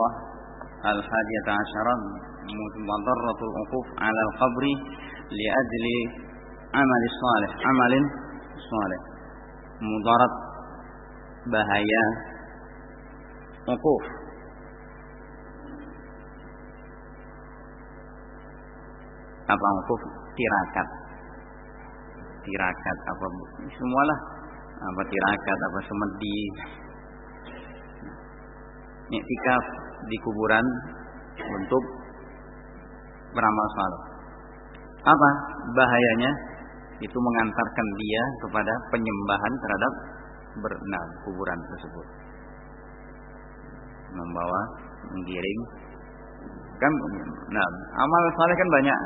Allah al-hadiyata asyara mudarratul uquf 'ala al-qabri li ajli amal salih amalin salih mudarat bahaya apa uquf? Tirakat tirakat apa? Semualah apa tirakat? Apa semedi iktikaf di kuburan untuk beramal saleh. Apa bahayanya? Itu mengantarkan dia kepada penyembahan terhadap berenam kuburan tersebut. Membawa, menggiring. Kan, nah, amal saleh kan banyak.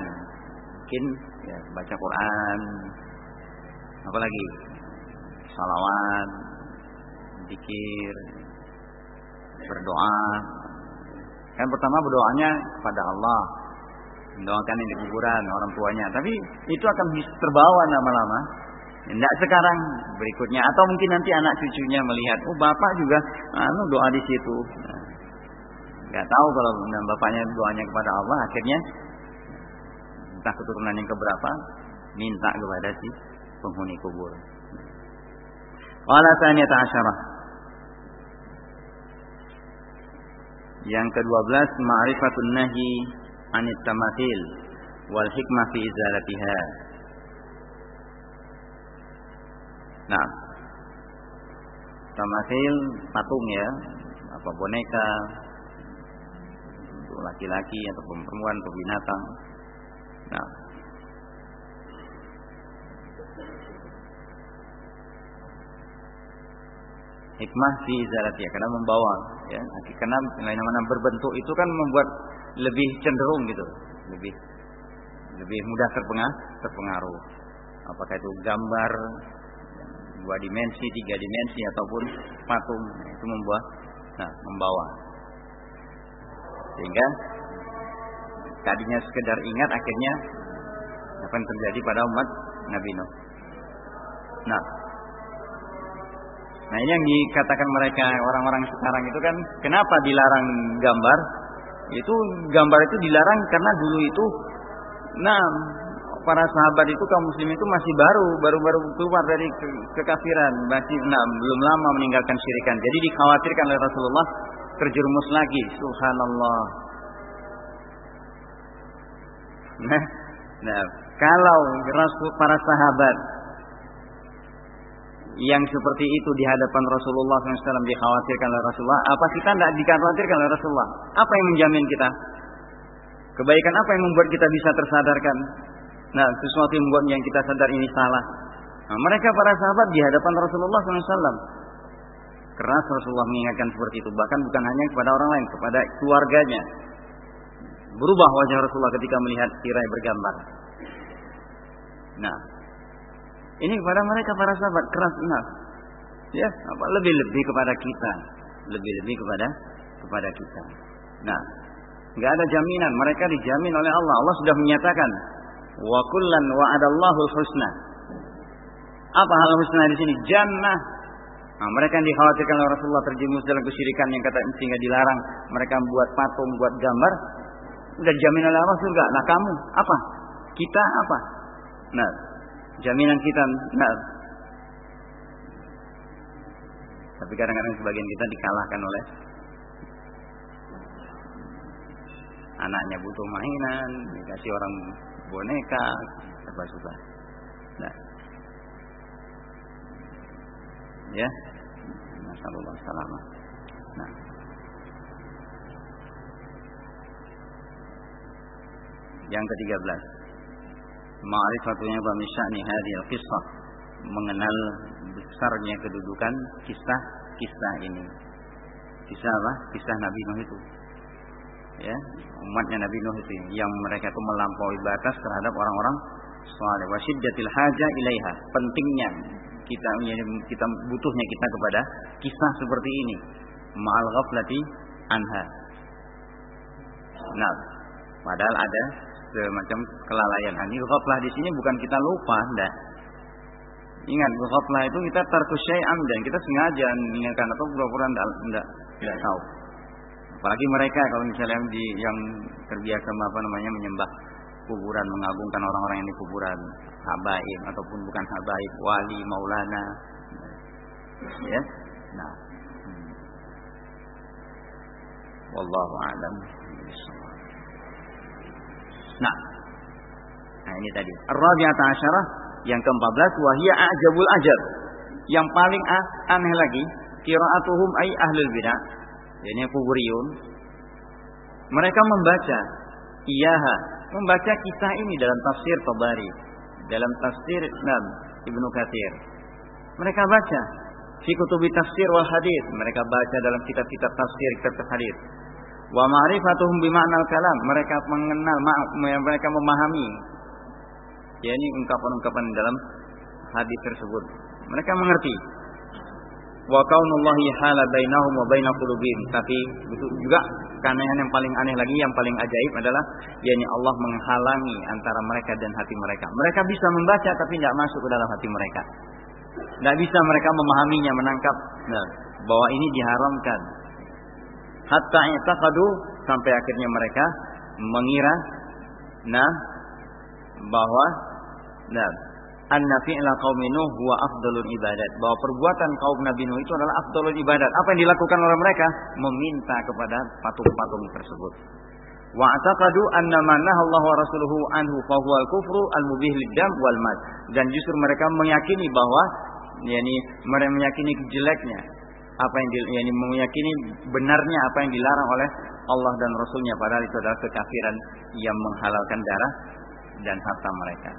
Mungkin ya, baca Quran, apalagi salawat, zikir, berdoa. Kan pertama berdoanya kepada Allah, mendoakan yang di kuburan orang tuanya. Tapi itu akan terbawa lama-lama. Tidak sekarang berikutnya atau mungkin nanti anak cucunya melihat, oh bapak juga anu doa di situ. Nggak tahu kalau bapaknya doanya kepada Allah, akhirnya entah keturunan yang keberapa minta kepada si penghuni kubur. Qala tsaniyata asyarah Yang ke-12 ma'rifatun nahi anit tamathil wal hikmah fi izalatiha. Nah, tamathil patung ya, apa boneka untuk laki-laki atau perempuan atau binatang. Nah, hikmah fi ya karena membawa ya karena mana berbentuk itu kan membuat lebih cenderung gitu. Lebih lebih mudah terpengaruh terpengaruh. Apakah itu gambar dua dimensi tiga dimensi ataupun patung itu membuat nah membawa. Sehingga tadinya sekedar ingat akhirnya akan terjadi pada umat Nabi Nuh. Nah, Nah ini yang dikatakan mereka orang-orang sekarang itu kan kenapa dilarang gambar? Itu gambar itu dilarang karena dulu itu nah para sahabat itu kaum muslim itu masih baru baru-baru keluar dari ke kekafiran masih nah, belum lama meninggalkan syirikan jadi dikhawatirkan oleh Rasulullah terjerumus lagi subhanallah nah nah kalau Rasul para sahabat yang seperti itu di hadapan Rasulullah SAW dikhawatirkan oleh Rasulullah, apa kita tidak dikhawatirkan oleh Rasulullah? Apa yang menjamin kita? Kebaikan apa yang membuat kita bisa tersadarkan? Nah, sesuatu yang membuat yang kita sadar ini salah. Nah, mereka para sahabat di hadapan Rasulullah SAW. Keras Rasulullah mengingatkan seperti itu. Bahkan bukan hanya kepada orang lain, kepada keluarganya. Berubah wajah Rasulullah ketika melihat tirai bergambar. Nah, ini kepada mereka para sahabat keras enough. Ya, apa lebih-lebih kepada kita, lebih-lebih kepada kepada kita. Nah, nggak ada jaminan, mereka dijamin oleh Allah. Allah sudah menyatakan, wa kullan wa'adallahu husna. Apa hal husna di sini? Jannah. Nah, mereka yang dikhawatirkan oleh Rasulullah terjerumus dalam kesyirikan yang kata sehingga dilarang mereka membuat patung, buat gambar, udah jamin oleh Allah surga. Nah, kamu apa? Kita apa? Nah, jaminan kita nah. Tapi kadang-kadang sebagian kita dikalahkan oleh anaknya butuh mainan, dikasih orang boneka, serba suka. Nah. Ya. Masyaallah salam. Nah. Yang ketiga belas ma'rifatunya wa min sya'ni hadhil qissah mengenal besarnya kedudukan kisah-kisah ini. Kisah apa? Kisah Nabi Nuh itu. Ya, umatnya Nabi Nuh itu yang mereka itu melampaui batas terhadap orang-orang saleh wa syiddatil haja ilaiha. Pentingnya kita kita butuhnya kita kepada kisah seperti ini ma'al ghaflati anha. Nah, padahal ada semacam kelalaian. Nah, ini ghaflah di sini bukan kita lupa, enggak. Ingat, ghaflah itu kita tarkus syai'an dan kita sengaja mengingatkan atau pura-pura enggak, enggak, enggak tahu. Apalagi mereka kalau misalnya yang, di, yang terbiasa apa namanya menyembah kuburan, mengagungkan orang-orang yang di kuburan, habaib ataupun bukan habaib, wali, maulana. Ya. Nah. Hmm. Wallahu a'lam. Nah. Nah ini tadi. Ar-rabi'ata asyarah yang ke-14 wahia ajabul ajar. Yang paling aneh lagi, qiraatuhum ay ahlul bidah. Ini kuburiyun. Mereka membaca iyaha, membaca kisah ini dalam tafsir Tabari, dalam tafsir Islam Ibnu Katsir. Mereka baca fi kutubi tafsir wal hadis, mereka baca dalam kitab-kitab tafsir, kitab hadis. Wa ma'rifatuhum bima'nal kalam, mereka mengenal mereka memahami yakni ungkapan-ungkapan dalam hadis tersebut. Mereka mengerti. Wa kaunullahi hala bainahum wa baina qulubihim. Tapi juga keanehan yang paling aneh lagi yang paling ajaib adalah yakni Allah menghalangi antara mereka dan hati mereka. Mereka bisa membaca tapi tidak masuk ke dalam hati mereka. Tidak bisa mereka memahaminya, menangkap nah, bahwa ini diharamkan. Hatta i'taqadu sampai akhirnya mereka mengira nah bahwa Nah, anna fi'la qaumi Nuh huwa afdalul ibadat. Bahwa perbuatan kaum Nabi Nuh itu adalah afdalul ibadat. Apa yang dilakukan oleh mereka? Meminta kepada patung-patung tersebut. Wa ataqadu anna ma Allah wa rasuluhu anhu fa huwa al-kufru al-mubih lid-dam wal mal. Dan justru mereka meyakini bahwa yakni mereka meyakini jeleknya apa yang yakni meyakini benarnya apa yang dilarang oleh Allah dan Rasulnya padahal itu adalah kekafiran yang menghalalkan darah dan harta mereka.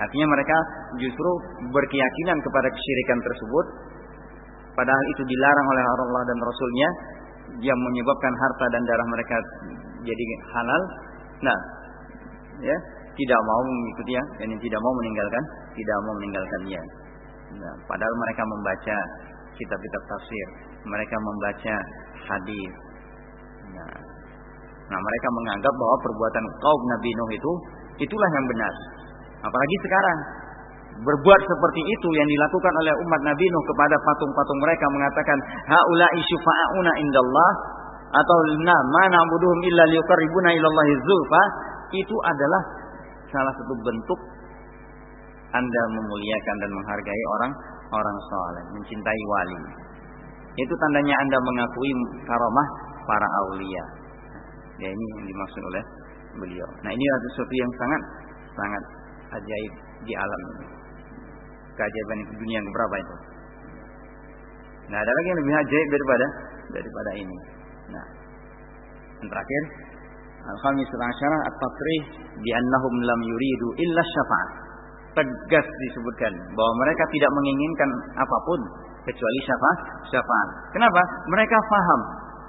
Artinya mereka justru berkeyakinan kepada kesyirikan tersebut padahal itu dilarang oleh Allah dan Rasulnya yang menyebabkan harta dan darah mereka jadi halal. Nah, ya, tidak mau mengikuti ya, dan tidak mau meninggalkan, tidak mau meninggalkannya. Nah, padahal mereka membaca kitab-kitab tafsir, mereka membaca hadis. Nah, nah, mereka menganggap bahwa perbuatan kaum Nabi Nuh itu itulah yang benar. Apalagi sekarang berbuat seperti itu yang dilakukan oleh umat Nabi Nuh kepada patung-patung mereka mengatakan haula'i syufa'una indallah atau na mana buduhum illa liqarribuna ilallahi zulfa itu adalah salah satu bentuk Anda memuliakan dan menghargai orang orang saleh, mencintai wali. Itu tandanya Anda mengakui karamah para aulia. Ya ini yang dimaksud oleh beliau. Nah, ini adalah sesuatu yang sangat sangat ajaib di alam ini. Keajaiban dunia yang berapa itu? Nah, ada lagi yang lebih ajaib daripada daripada ini. Nah, yang terakhir, Al-Khamis Asyara At-Tatrih di annahum lam yuridu illa syafa'ah. Tegas disebutkan bahwa mereka tidak menginginkan apa pun kecuali syafaat. Syafaat. Kenapa? Mereka faham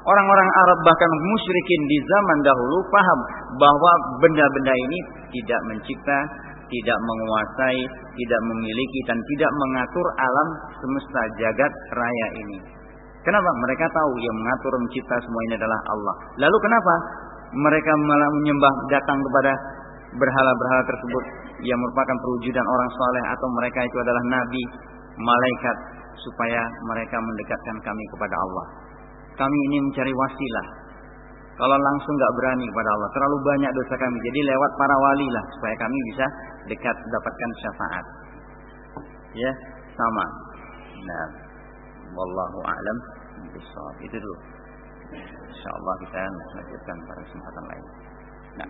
Orang-orang Arab bahkan musyrikin di zaman dahulu paham bahwa benda-benda ini tidak mencipta, tidak menguasai, tidak memiliki dan tidak mengatur alam semesta jagat raya ini. Kenapa? Mereka tahu yang mengatur mencipta semua ini adalah Allah. Lalu kenapa mereka malah menyembah datang kepada berhala-berhala tersebut yang merupakan perwujudan orang soleh atau mereka itu adalah nabi, malaikat supaya mereka mendekatkan kami kepada Allah. Kami ini mencari wasilah kalau langsung nggak berani kepada Allah, terlalu banyak dosa kami. Jadi lewat para wali lah supaya kami bisa dekat dapatkan syafaat. Ya, sama. Nah, wallahu a'lam bishawab. Itu dulu. Insyaallah kita lanjutkan pada kesempatan lain. Nah,